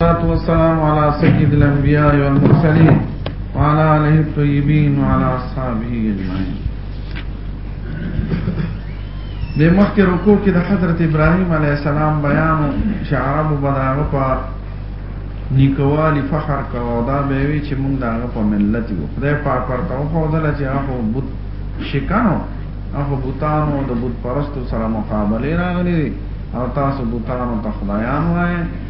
والصلاة والسلام على سيد الأنبياء والمرسلين وعلى آله الطيبين وعلى أصحابه أجمعين د مخکې رکوع کې د حضرت ابراهيم عليه السلام بیان چې عرب بداغه په نیکوالی فخر کاوه دا به وی چې موږ داغه په ملت یو خدای پاک پرته او خدای چې هغه بت شکانو هغه بوتانو د بت پرستو سره مقابله راغلي او تاسو بوتانو ته خدایان وایي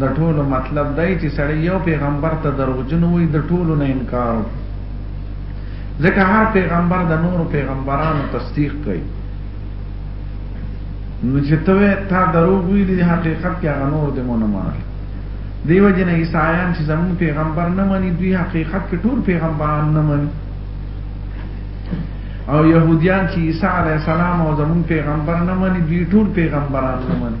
د ټولو مطلب دی چې سړی یو پیغمبر ته دروغجن وي د ټولو نه انکار وکړي ځکه هر پیغمبر د نورو پیغمبرانو تصدیق کوي نو چې ته تا دروغ ویلي حقیقت کې هغه نور دې مونږ منل دیو جن عیسایان چې زمون پیغمبر نه مني دوی حقیقت کې ټول پیغمبران نه مني او يهوديان چې عيسى عليه السلام او زمون پیغمبر نه مني دوی ټول پیغمبران نه مني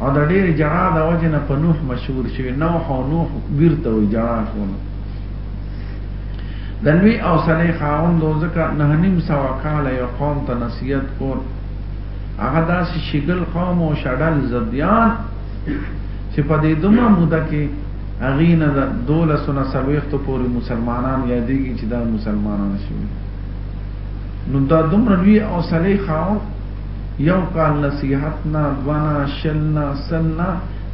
او د ډېر جړا د وجه نه په نوح مشهور شوی نوح او نوح بیرته وي جړا شول د لوی او صلی خاوند ځکه نه نیم سو کال یو قوم ته نصیحت کول هغه داسې شګل قوم او شډل زديان چې په دې دومره موده کې هغه نه د دوله سونه سلويختو پورې مسلمانان یادېږي چې دا مسلمانان شوي نو دا دومره لوی او صلی خاوند یو کال نصیحت نه دوه نه شل نه سل نه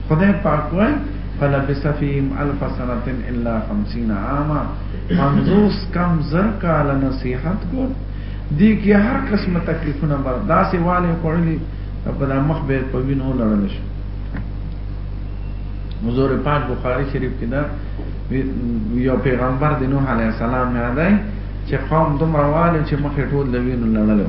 خدای پاک وای فلبث فيهم الف سنه الا 50 عاما پنځوس کم زر کال نصيحت کو دي کې هر قسمه تکلیفونه برداشت والي خړلي په د مخ به په وینو لړل شو حضور پاک بخاری شریف کې دا یو پیغمبر د نوح علی السلام یادای چې قوم دومره والي چې مخې ټول د وینو لړلو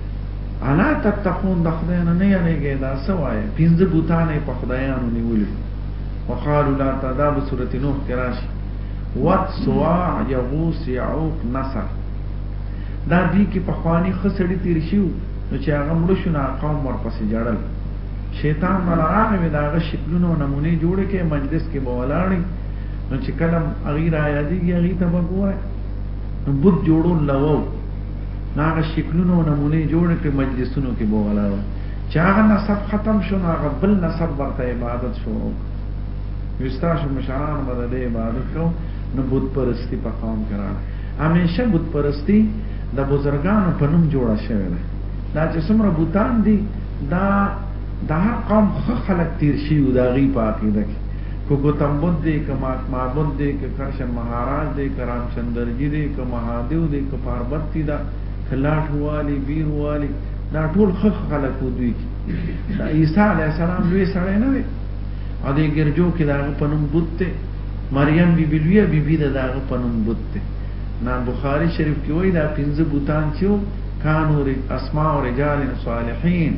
الا تتقون د خدای نه نه یریږئ دا څه وایې پنځه بوتان یې په خدایانو نیولي وقالو لا تدا به سورت نوح کې راشي وات سواع یغوس یعوق نصر دا دوی کې پخوانی ښه سړي تیر شو نو چې هغه مړ شو نه قوم ورپسې جړل شیطان ولا راغی وی دا غ شکلونه او نمونه جوړ کې مجلس کې به ولاړی نو چې کلم اغیر آیا دی اغیر ته وګوره بوت جوړو لوو هغه شکلونه او نمونه جوړ کړي مجلسونو کې بوغلاو چې هغه نسب ختم شو هغه بل نسب ورته عبادت شروع وستاسو مشران به د عبادت کو نو بت پرستی په قوم کې راغله همیشه بت پرستی د بزرګانو په نوم جوړه شوې ده دا چې څومره بوتان دي دا د هر قوم خلک تیر شي او دا غي په عقیده کې که ګوتم بدھ دی، که مهاتما بدھ دی، که کرشن مهاراج دی، که رامچندرجي دی، که مهادیو دی، که پاربتي ده، که لاټ والي، بیر والي، دا ټول ښه ښه خلک وو دوی کې. د عیسی علیه السلام لوی سړی نه دی او د ګرجو کې د هغه په نوم بت دی. مریم بي بي لویه بي بي ده د هغه په نوم بت دی. نه بخاري شریف کې وایي دا پنځه بتان چې وو کانو اسماء رجال صالحین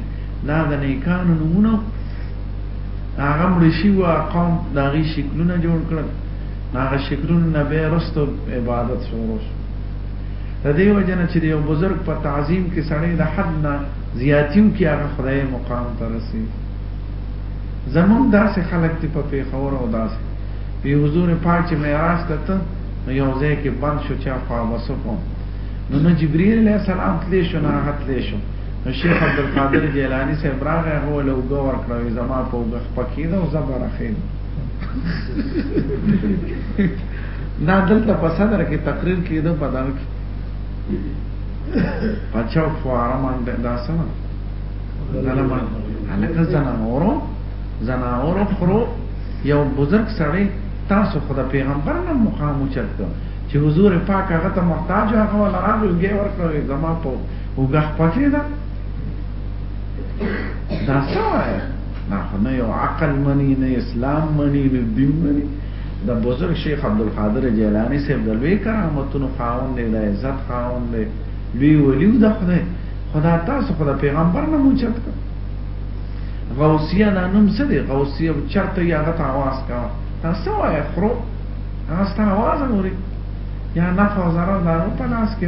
دا د نیکانو نومونه هغه مړ شي او قوم دا غي شکلونه جوړ کړل هغه شکلونه نه به رستو عبادت شروع شو د دې وجنه چې یو بزرګ په تعظیم کې سړی د حد نه زیاتیو کې هغه خدای مقام ته رسي زمون داسې خلک ته په پیښور او داسې په حضور پاک چې معراج ته ته یو ځای کې بند شو چې خوا وسو نو نو جبرئیل علیہ السلام تلی شو نه هغه تلی شو نو شیخ عبدالقادر جیلانی صاحب راغی هغه له اوږه ورکړه وی زما په اوږه خپه کېده او زه به راخېدم دا دلته په صدر کې تقریر کېده په دغه کې په چوک فواره باندې دا څه نه غلمه هلکه زنانورو زنانورو خرو یو بزرګ سړی تاسو خو د پیغمبر نه مقام اوچت کړ چې حضور پاک هغه ته محتاج هغه ولا راغی ورکړی زما په وګه پټې ده دا څه وایي نه خو نه یو عقل مني نه اسلام مني نه دین مني د بزرګ شیخ عبد القادر جیلانی صاحب د لوی کرامتونو خاوند دی د عزت خاوند دی لوی ولی د خدای خدا تاسو خدا پیغمبر نه موچت کړ غوثیه نه نوم څه دی غوثیه چرته یا غت आवाज کا تاسو وای خرو هغه ست आवाज اوري یا نه فوزاران دارو په لاس کې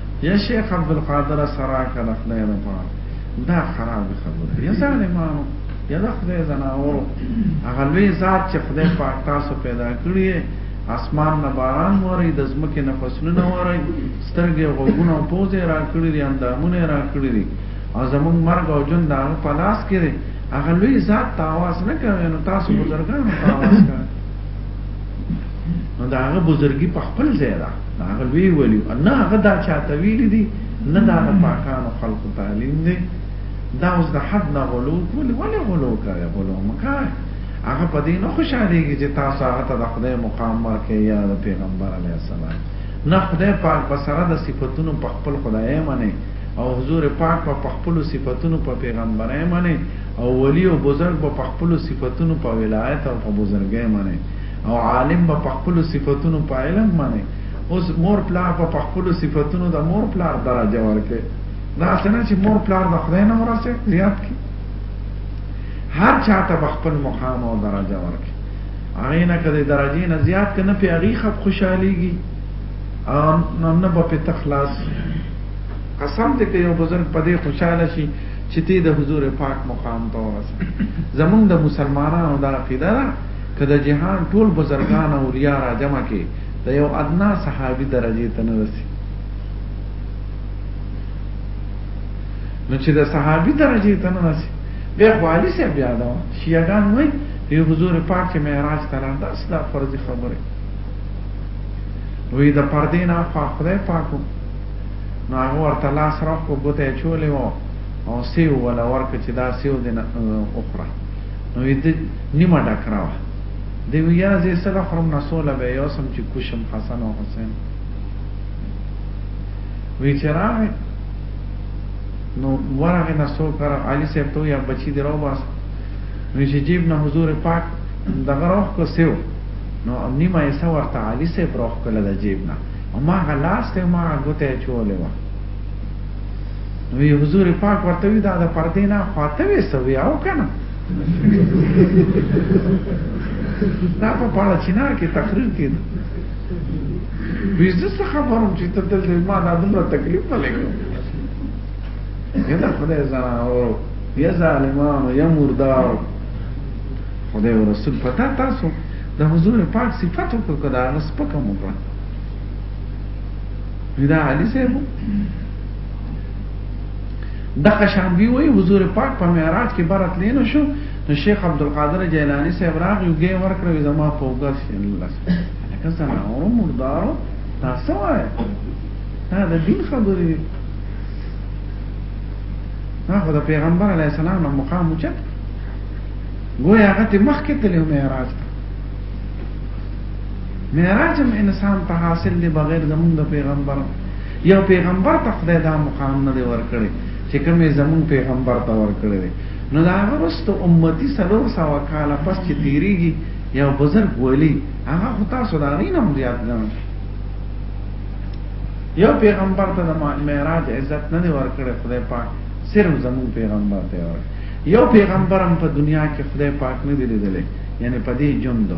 يا شيخ عبدالقادره سراکه د خدای لپاره دا خراب خبره یا ظالمانو یا د خدای زناورو هغه لوی ذات چې خدای پاک تاسو پیدا کړی اسمان نه باران وری د زمکه نه فصلونه وری سترګې غوګونه او پوزې را کړی دي اندامونه را کړی دي او زمون مرګ او جون دا په لاس کې دي هغه لوی ذات تاواز نه کوي نو تاسو بزرګان تاواز کوي نو دا هغه بزرګي په خپل ځای ده هغه وی ویلی نه هغه دا چاته ویلی دي نه دا د پاکانو خلقو تعلیم دی دا اوس د حد نه غلو کولی ولې غلو کوي غلو مکه هغه په دې نه خوشالېږي چې تاسو هغه ته د خدای مقام ورکې یا د پیغمبر علی السلام نه خدای پاک بسره د صفاتونو په خپل خدای منی او حضور پاک په خپل صفاتونو په پیغمبرای منی او ولی او بزرگ په خپل صفاتونو په ولایت او په بزرګۍ منی او عالم به پخپل صفاتونو په علم باندې اوس مور پلار په پخپل صفاتونو د مور پلار درجه ورکړي دا څنګه چې مور پلار د خدای نه ورسه زیات کی هر چاته خپل مقام او درجه ورکړي هغه نه کده درجه نه زیات کنه په هغه خپ خوشاليږي ان نه به په تخلاص قسم ته کې یو بزرګ په دې خوشاله شي چې ته د حضور پاک مقام ته ورسې زمونږ د مسلمانانو دا عقیده ده که د جهان ټول بزرګان او اولیا را جمع کې د یو ادنا صحابي درجه ته نه رسی نو چې د صحابي درجه ته نه رسی بیا خوالی سه بیا دا شیعاګان وای یو حضور پاک چې معراج ته لاړ داس دا فرضي خبره وی د پردې نه خو خدای پاکو نو هغه ورته لاس راخو ګوته چولې وو او سیو ولا ورکه چې دا سیو دینه اخره نو د نیمه ډکره وه دی وی یاره زه سره خورم نه سوله به یو سم چې کوشم حسن او حسین وی چې راغی نو ورغه نه سو کر علي صاحب ته یا بچی دی راو باس نو چې جیب نه حضور پاک دغه روح کو سیو نو نیمه یې سور ته علي صاحب روح کله د جیب نه او ما غلاس ته ما غوته چولې و وی حضور پاک ورته وی دا د پردې نه خواته وی سوي او کنه دا په پاړه چینار کې تقریر کړي ویزه څه خبرم چې ته دلته ما دا دومره تکلیف نه لګو یدا خدای زنا او یا ظالمان یا مردار خدای او رسول پتا تاسو د حضور پاک صفاتو کو کدا غس پکم وکړه پیدا علی صاحب دغه شان دی وی حضور پاک په معراج کې برت لینو شو نو شیخ عبد القادر جیلانی صاحب راغ یو ګیم ورکړو زما په وګس کې الله لکه زما اورو مردارو تاسو وای دا د دین خبرې نه خو د پیغمبر علی السلام نه مقام اوچت گویا هغه مخکې تللی معراج ته معراج هم انسان ته حاصل دی بغیر زمونږ د پیغمبر یو پیغمبر ته خدای دا مقام نه دی ورکړی چې کومه زمونږ پیغمبر ته ورکړی دی نو دا غرست امتی سلور سوا کاله پس چې تیریږي یو بزرګ ولی هغه خو تاسو دا غینه هم زیات ګڼئ یو پیغمبر ته د معراج عزت نه دی ورکړی خدای پاک صرف زمون پیغمبر ته ورکړي یو پیغمبرم په دنیا کې خدای پاک نه دی لیدلی یعنی په دې جوندو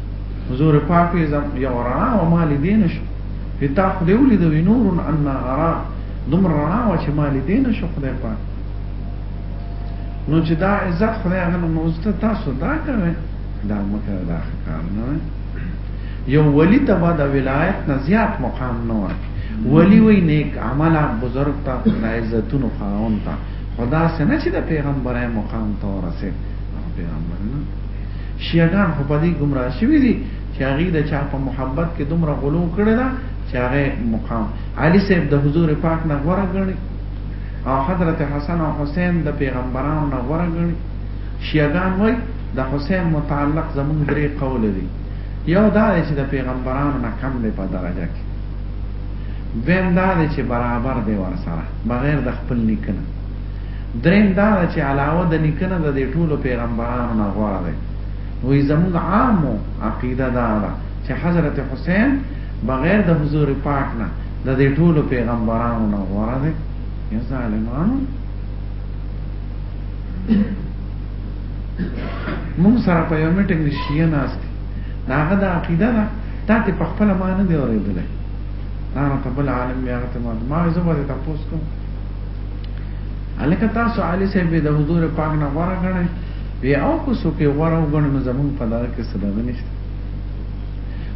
حضور پاک یو رڼا او ما لیدې نشو تا خدای ولید وی نور ان ارا دوم رڼا او چې ما لیدې نشو خدای پاک نو چې دا عزت خدای هغه نو زته تاسو دا کوي دا مکه دا کار نه یو ولی ته بعد ولایت نه زیات مقام نه ورکړي ولی وی نیک عمل بزرگ تا خدای عزتونو خاون تا خدا سنه چې د پیغمبره مقام ته ورسه پیغمبر نه شیعه ګان خو په دې ګمراه شوي دي چې هغوی د چا په محبت کې دومره غلو کړې ده چې هغه مقام علي صاحب د حضور پاک نه غوره ګڼي او حضرت حسن او حسین د پیغمبرانو نه غوره ګڼي شیعه ګان وایي د حسین متعلق زمونږ درې قول دي یو دا دی چې د پیغمبرانو نه کم دی په درجه کې دویم دا دی چې برابر دی ورسره بغیر د خپل نیکنه دریم دا ده چې علاوه د نیکه نه د دې ټولو پیغمبرانو نه غوره دی. وایي زموږ عامو عقیده دا ده چې حضرت حسین بغیر د حضور پاک نه د دې ټولو پیغمبرانو نه غوره دی. یا ظالمانو مونږ سره په یو میټنګ کې شیعه ناست دي دا هغه د عقیده ده تا ته په خپل مان نه دی اورېدلی دا نو ته بل عالم بیا ته ما ما زه به تاسو کوم الکه تاسو علي صاحب د حضور پاک نه غوړه غنه وی او کو سو کې غوړه وګڼو نو زمون په دغه کې صدقه نشته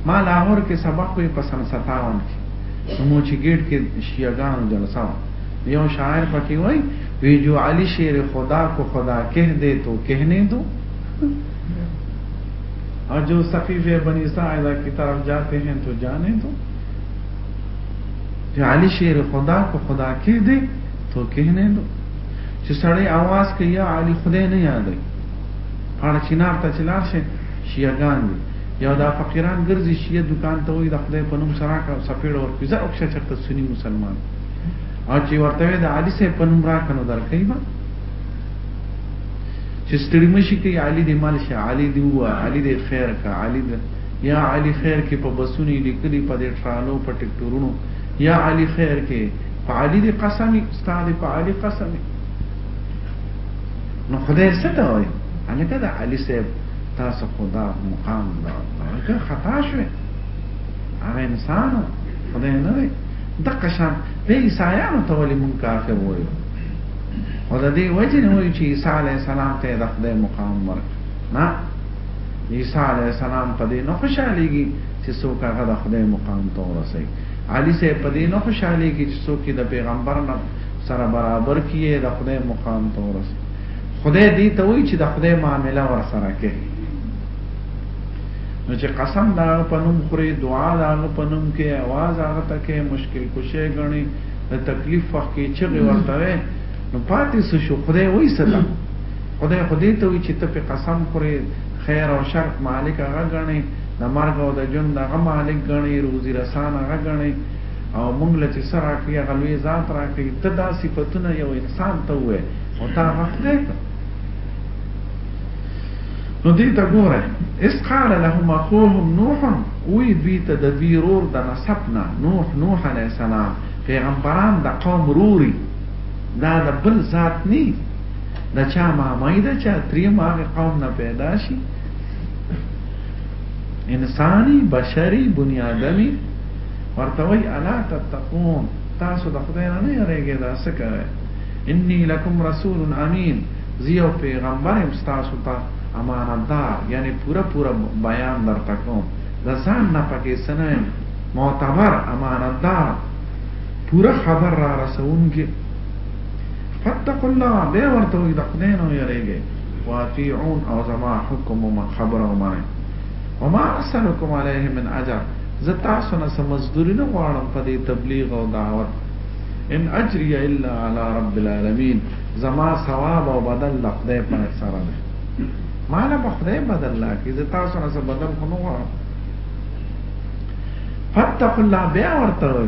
ما لاهور کې سبق وی په سن 57 کې نو مو چې ګیټ کې شیعاګانو جلسه و یو شاعر پکې وای وی جو علي شیر خدا کو خدا کہہ دے تو کہنے دو اور جو سقیف بنی ساعدہ کی طرف جاتے ہیں تو جانے دو په علي شیر خدا کو خدا کې دی تو کې نه دو چې سړی आवाज کوي یا علي خدای نه یادای اړه چینار ته چلار شي شیعاګان دي یا دا فقیران ګرځي شیعه دکان ته وي د خدای په نوم سره کا سپیړ ور کوي زه او څه چرته سني مسلمان او چې ورته د علي سه په نوم راکنو درکې به چې ستړي مشي کوي علي دې مال شي علي دې هو علي دې خیر کا علي دې یا علی خیر کې په بسونو یې لیکلي په دې ټرالو په ټکټورونو یا علی خیر کې په علی دې قسمي ستا دې په علی قسمي نو خدای څه ته وایي هلکه د علی صاحب تاسو خدا مقام دا هلکه خطا شوې هغه انسان خدای نه دی دقه شان د عیسایانو ته ولې مونږ کافر وایو او د دې وجه نه وایو چې عیسی علیه السلام ته د خدای مقام ورکړ نه عیسی علیه السلام په دې نه خوشالېږي چې څوک هغه د خدای مقام ته ورسوي علي صاحب په دې نه خوشالېږي چې څوک د پیغمبر نه سره برابر کیه د خدای مقام ته ورسوي خدای دې ته وایي چې د خدای معامله ور سره کوي نو چې قسم دا پنوم خوري دعا دا پنوم کې आवाज هغه ته کې مشکل کوشه غني د تکلیف وخت کې چې ورته نو پاتې شو خدای وایي سلام خدای خو دې ته وي چې ته پرې قسم خورې، خیر او شر مالک هغه ګڼې، د مرګ او د ژوند هغه مالک ګڼې، روزي رسان هغه ګڼې او موږ له چې څه راکوي هغه لوی ذات راکوي، ته دا صفتونه یو انسان ته ووایې او تا هغه خدای کړ. نو دې ته ګورئ، اذ قال لهم اخوهم نوح، وویل دوی ته د دوی ورور د نسب نه، نوح، نوح علیه السلام، پیغمبران د قوم ورور دي، دا د بل ذات نه دي. دا چا مامای دا چا تری ماغ قوم نه پیدا شي انساني بشري بني آدمي ورته وای الا تتقون تاسو د خدای نه نه یریږئ دا څه کوئ انی لکم رسول امین زه یو پیغمبر یم ستاسو ته امانتدار یعنی پوره پوره بیان درته کوم د ځان نه پکې څه نه یم معتبر امانتدار پوره خبر را رسوونکی فاتقوا الله بیا ورته وایي د خدای نه ویریږئ واطیعون او زما حکم ومن خبره ومنئ وما اسلکم علیه من اجر زه تاسو نه څه مزدوري نه غواړم په دې تبلیغ او دعوت ان اجری الا علی رب العالمین زما ثواب او بدل د خدای په سره دی مال په خدای بدل لا کی زه تاسو نه څه بدل خو نه غواړم فتقوا الله بیا ورته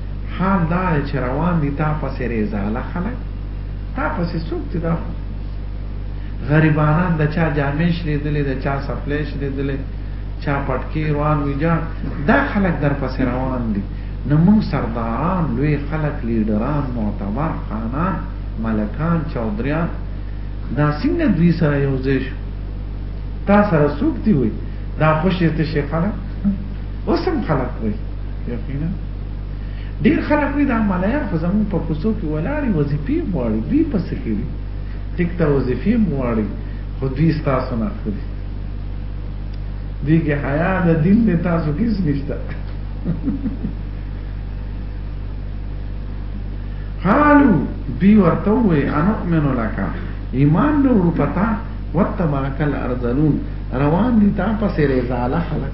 حال دا دی چې روان دي تا پسې ریزاله خلک تا پسې څوک دي دا خو غریبانان د چا جامې شریدلې د چا سپلې شریدلې چا پټکی روان وي جان دا خلک در پسې روان دي نو موږ سرداران لوی خلک لیډران معتبر خانان ملکان چودریان دا څنګه دوی سره یو ځای شو تا سره څوک دی وي دا خوشې ته شي خلک اوسم خلک وي یقینا ډیر خلک وی دا ملایان خو زمون په کوڅو کې ولاړی وظیفې غواړي دوی پس کې دي ټیک ته وظیفې غواړي خو دوی تاسو نه اخلي دوی کې حیا د دین نه تاسو کې نشته قالو دوی ورته وی انا امن لك ایمان نور پتا وتبعك الارذلون روان دي تا پسې رضاله خلک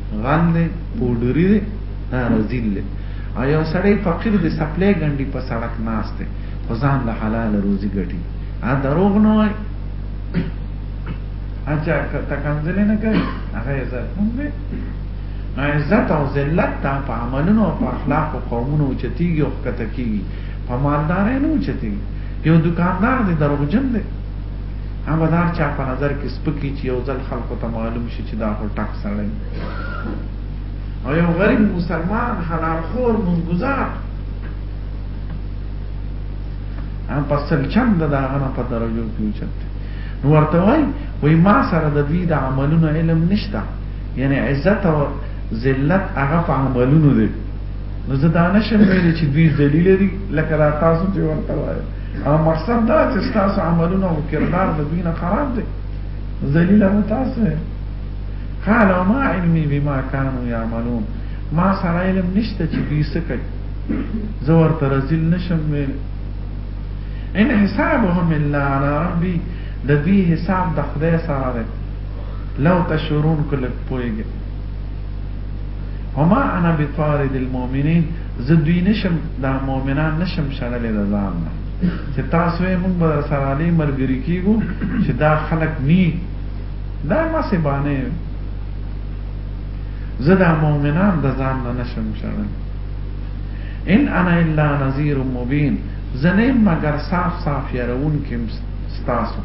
غل دی پوډری دی رزیل دی او یو سړی فقیر دی سپلې ګنډي په سړک ناست دی خو ځان له حلال روزي ګټي ا دروغ نه وای اچھا کته کنځل نه کوي هغه عزت هم دی عزت او ذلت ته په عملونو او په اخلاق او قومونو چتیږي او کته کیږي په مالدارۍ نه چتیږي یو دکاندار دی دروغجن دی هغه دار چا په نظر کې سپکی چې یو ځل خلکو ته معلوم شي چې دا هو ټک سړی او یو غریب مسلمان حلال خور منګزار هم په سل چند د هغه نه په درجو کې اوچت نو ورته وای وای ما سره د دوی د عملونو علم نشته یعنی عزت او ذلت هغه په عملونو دی نو زه دا نشم ویلی چې دوی ذلیل دي لکه را تاسو چې ورته وایي او مقصد دا چې تاسو عملونه او کردار د دین خراب دي ذلیل او تاسو قال ما علمي بما كانوا يعملون ما سره علم نشته چې دوی څه کوي زه ورته رزیل نشم ویل ان حسابهم الا على ربي د دوی حساب د خدای سره دی لو تشعرون کله پوهیږي وما انا بطارد المؤمنين زه دوی نه شم، دا مؤمنان نه شم شړلی د ځان نه، چې تاسو وایئ موږ به در سره علی ملګري کېږو، چې دا خلک ني، دا هماسې بانې وې، زه دا مؤمنان د ځان نه نه شم شړلی. ان انا الا نذیر مبین زه نه یم مګر صاف صاف یارونکی ستاسو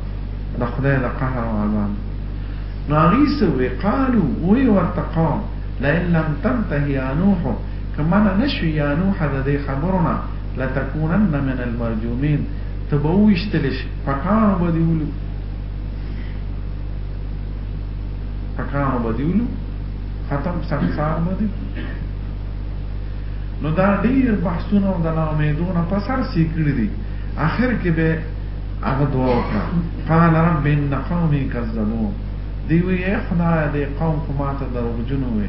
د خدای د قهر او عذاب نو هغوی څه وویل قالو ویې ورته قوم لئن لم تنته یا نوح که منع نه شوې یا نوح د دې خبرو نه لتکونن من المرجومین ته به وویشتل شې، پټانو به دې ولو، پټانو به دې ولو، ختم سنګسار به دې نو دا ډیر بحثونه او د ناامیدو نه په سر سي کړي دي اخر کې به هغه دعا وکړه قال رب ان قومي كذبون دی وی خدای دې قوم خو ماته دروغجن وي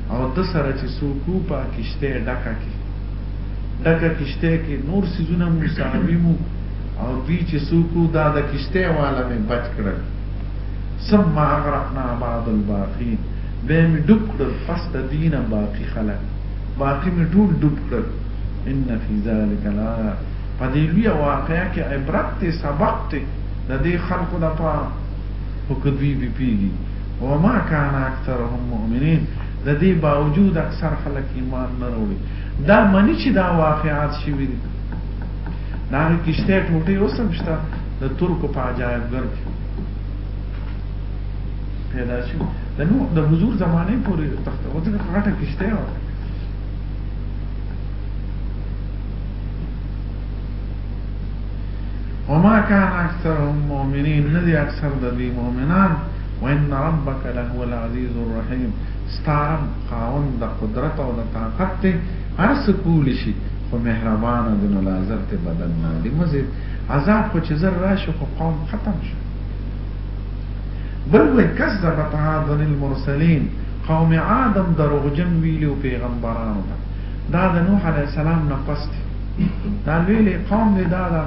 او ده سره چی څوک وو په کشتی ډکه کی ډکه کشتی کی نور څیزونه مو ساروی مو او دوی چی څوک وو دا د کشتی والا می بچ کړل ثم اغرقنا بعد الباقین بیا می ډوب کړل پس د دوی نه باقی خلق باقی می ټول ډوب کړل ان فی ذلک الایه په دې لوی واقعیا کې عبرت ته سبق ته د دې خلقو لپاره او کدوی به پیږي وما کان اکثرهم مؤمنین د دې باوجود اکثر خلک ایمان نه وروړي دا منی چې دا واقعات شوي دي دا کشته ټوټه اوسم شته د ترکو په عجایب ګر کې پیدا شو د نو د حضور زمانه پورې تخت او دغه غټه کشته و وما كان اكثرهم مؤمنين ندي اكثر د مؤمنان وان ربک لهو العزیز الرحیم ستا رب خاوند د قدرت او د طاقت دی هر څه کولی شي خو مهربانه دی نو لازر ته بدن نه دی مزید عذاب خو چې زر راشي خو قوم ختم شو بل وی کذبت عاد المرسلین قوم عادم دروغجن ویلو پیغمبرانو ته دا د نوح علی السلام نه پس دا ویلې قوم دې دا, دا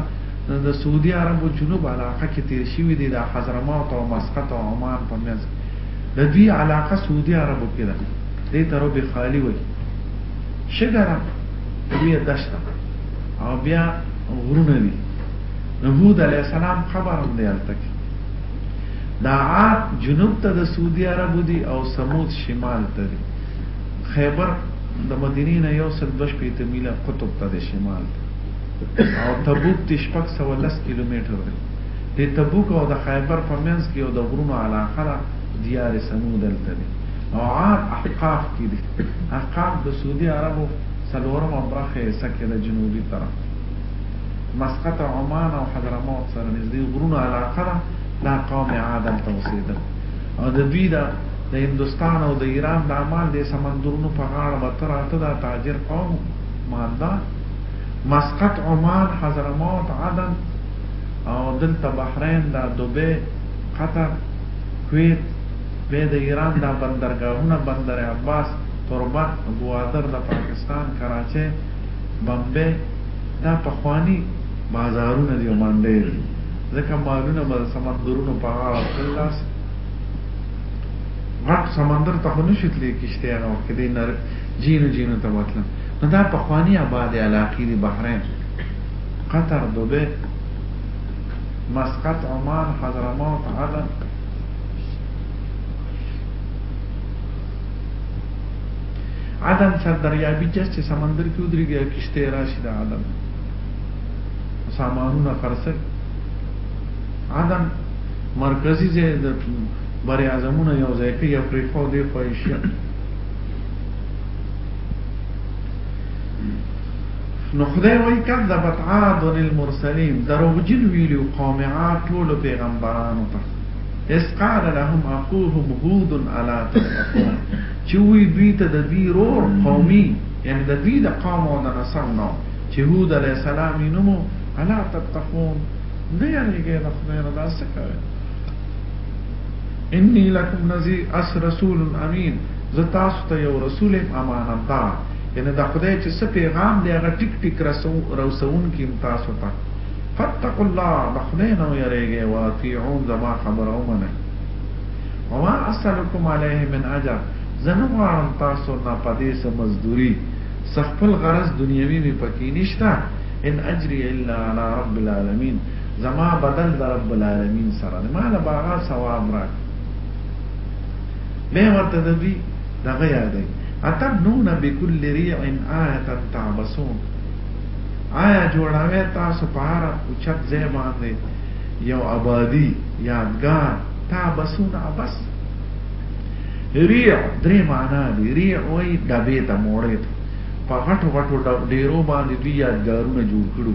نو د سعودي عربو جنوب علاقه کې تېر شوي دي، د حضرموت او مسقط او عمان په منځ کې. د دوی علاقه سعودي عربو کې ده، دې ته ربع خالي وایي. شګه ده، لویه دشته او بیا غرونه دي. نو هود علیه السلام قبر هم دی هلته کې. دا عاد جنوب ته د سعودي عربو دي او سمود شمال ته دي خیبر د مدینې نه یو سل دوه شپېته میله قطب ته د شمال ته او تبوک تی شپږ سوه لس کیلومتر دی دی تبوک او د خیبر په منځ کی او د غرونو علاقه ده دیار ثمود هلته دی او عاد احقاف کی دی احقاف د سعودی عربو څلورمه برخه حصه کی ده جنوبی طرف ته مسقط عمان او حضرموت سره نږدې غرونو علاقه ده دا قوم عاد هلته اوسېدل او د دوی د د هندوستان او د ایران د اعمال د سمندرونو په غاړه به تر اته دا تاجر قوم مالدار مسقط عمان حضرموت عدن او دلته بحرین دا دوبه قطر کویت به د ایران دا بندرګاهونه بندر عباس تربت ګوادر د پاکستان کراچۍ بمبه دا پخوانی بازارونه دی او منډې دي ځکه مالونه به سمندرونو په غاړه تلل لاس غټ سمندر ته خو نشي تللی کشته هغه وخت کې دی جینو جینو ته بوتلم نو دا پخوانی اباد علاقی دی بحرین قطر دوبی مسقط عمان حضرموت عدن عدن سر دریابی جس چې سمندر کې ودرېږي او کشته راشي د عدن سامانونه خرڅه عدن مرکزی ځای د بری اعظمونه یو ځای کې یا پرې خو دی خو یې نو خدای وایي کذبت عاد المرسلین دروغجن ویلو قوم عاد ټول پیغمبرانو ته اس قال لهم اخوهم هود الا تتقون چې وی دوی ته د دوی رور قومي یعنی د دوی د قوم او د نسل نو چې هود علی السلام نومو الا تتقون نه یریږي د خدای رضا څخه انی لکم نذیر اس رسول امین زه تاسو ته یو رسول ام امانتدار یعنی د خدای چې څه پیغام دی هغه ټیک ټیک رسون کیم تاسو ته فتقوا الله د خدای نه یریږئ او اطیعون زما خبره ومنئ وما اسلکم علیه من اجر زه نه غواړم تاسو نه په دې څه مزدوري څه خپل غرض دنیوي مې پکې نشته ان اجري الا علی رب العالمین زما بدل د رب العالمین سره ده مال باغا ثواب راک به ورته د دوی دغه یادې اتبنون بكل ريع آیه تعبسون آیا جوړاوې تاسو په هر اوچت ځای باندې یو آبادی یادګار تعبسون عبس ریع درې معنا دی ریع وای دبې ته موړې په غټو غټو ډیرو باندې دوی یادګارونه جوړ کړو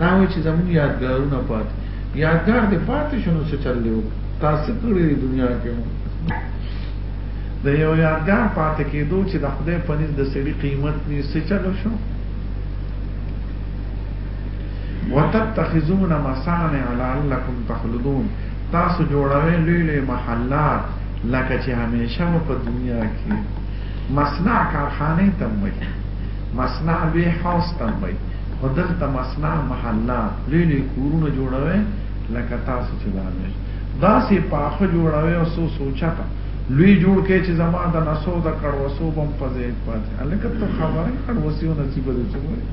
دا وایي چې زموږ یادګارونه پاتې یادګار دې پاتې شنو څه چل دی وکړي تاسو کړی دی دنیا کې مو د یو یادګار پاتې کېدو چې د خدای په نس د سړي قیمت نه څه چلو شو وتتخذون مصانع لعلكم تخلدون تاسو جوړوي لوی لوی محلات لکه چې همیشه په دنیا کې مصنع کارخانه ته وایي مصنع وير هاوس ته هم وايي خو دلته مصنع محلات لوی لوی کورونه جوړوي لکه تاسو چې دا مېش داسې پاخه جوړوي او څو سوچته لوی جوړ کې چې زما د نسو د کړوسو بم په ځای پاتې الکه ته خبره کړوسیو نصیب دې څه وایي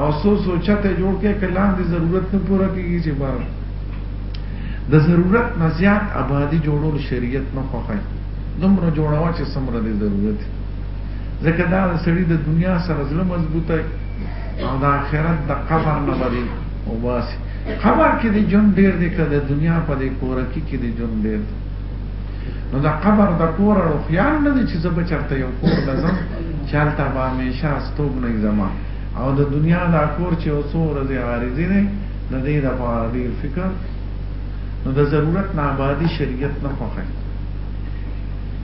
او څو سوچته جوړ کې کلام دې ضرورت نه پوره کیږي چې بار د ضرورت نه زیات آبادی جوړول شریعت نه خوښي دومره جوړاوه چې سمره دې ضرورت ځکه دا د سړي د دنیا سره زړه مضبوطه او د آخرت د قبر نه بری او باسي قبر کې د جون ډیر دی که د دنیا په دې کور کې کې د جون ډیر دی نو د قبر د کور او خیال نه دي چې زه به چرته یو کور لزم چالتا به همیشه استوګ نه زما او د دنیا د کور چې اوسو ورځې عارضی دی د دې د پاره ډیر فکر نو د ضرورت نه آبادی شریعت نه خوښه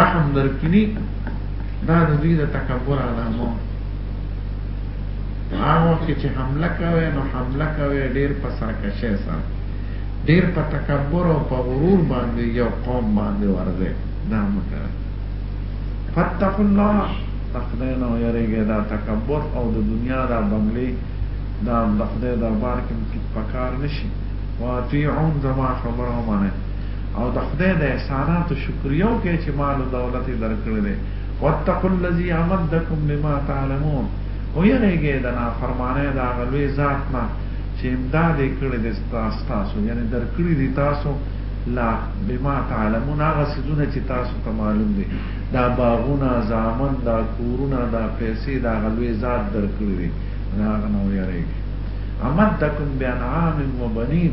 رحم درکړي دا د دوی د تکبر علامه هغه وخت چې حمله کوي نو حمله کوي ډیر په سرکشه سره ډیر په تکبر او په غرور باندې یو قوم باندې ورځي دا مکه فتق الله تخدای نه یریږي دا تکبر او د دنیا دا بنگلي دا د خدای دربار کې پکار نشي واطيعون زما خبره ومنه او د خدای د احساناتو شکریه وکړئ چې مال او دولت یې درکړی دی، واتقوا الذي امدکم بما تعلمون، ویرېږئ د نافرمانۍ د هغه لوی ذات نه چې امداد یې کړی دی ستاسو، یعنې درکړي دي تاسو له، بما تعلمون، هغه څیزونه چې تاسو ته معلوم دي، دا باغونه، زامن، دا کورونه، دا پیسې د هغه لوی ذات درکړي دي، نو د هغه نه ویرېږئ. امدکم بانعام وبنین،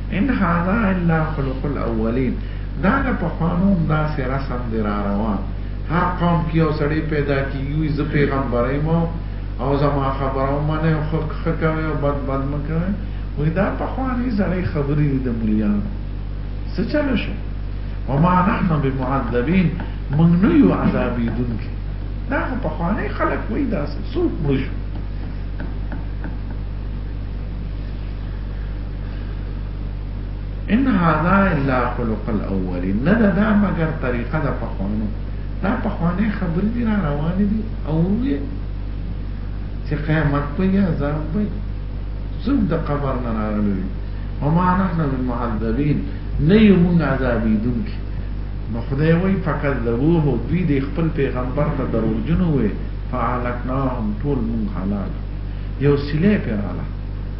ان هذا الا خلق الاولین دا له پخوانو هم داسې رسم دی را روان، هر قوم کې یو سړی پیدا کېږي وایي زه پیغمبر یم او زما خبره ومنئ او ښه ښه کوئ او بد بد مه کوئ، وایي دا پخوانۍ زړې خبرې دي د ملیانو څه چل شو وما نحن بمعذبین موږ نه یو عذابېدونکي دا خو پخوانۍ خلک وایي داسې څوک مړه شو ان هذا الا خلق الاولين نه دا, دا مگر طریقه دا پخوانو دا پخوانه خبر دي را روان دي او وی چې قیامت په یا عذاب وي څوک د قبر نه راغلي وما نحن بمعذبين نه یو موږ عذابې دونکي نو خدای وی فقط ذوه دوی د خپل پیغمبر ته دروژن وي فعلقناهم طول من حلال یو سلی پیراله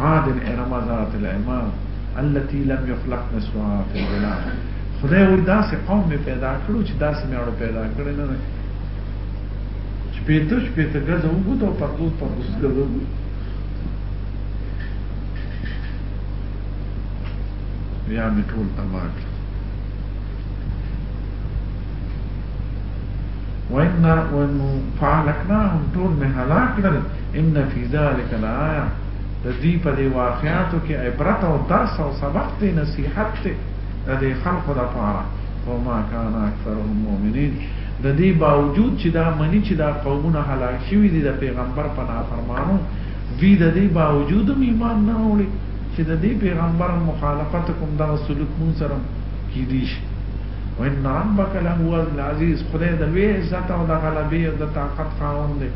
عاد ارم ذات العماد التي لم يخلق مثلها في البلاد خدای وې داسې قوم می پیدا کړو چې داسې مې اړو پیدا کړې نه نه چې پېته چې پېته ګرځو وګورو پر دوه پر دوه ګرځو بیا می ټول تباک وإن وإن فعلقناهم ټول مهلاک لرل ان فی ذلک لآیه د دې په دې واقعاتو کې عبرت او درس او سبق دی نصیحت دی د دې خلکو لپاره وما کان اکثرهم مؤمنین د دې باوجود چې دا منی چې دا قومونه هلاک شوي دي د پیغمبر په نافرمانو دوی د دې باوجود هم ایمان نه وروړي چې د دې پیغمبر مخالفت کوم دا سلوک مون سره کې دي شي وان ربک له هو العزیز خدای د لوی عزت او د غلبې او د طاقت خاوند دی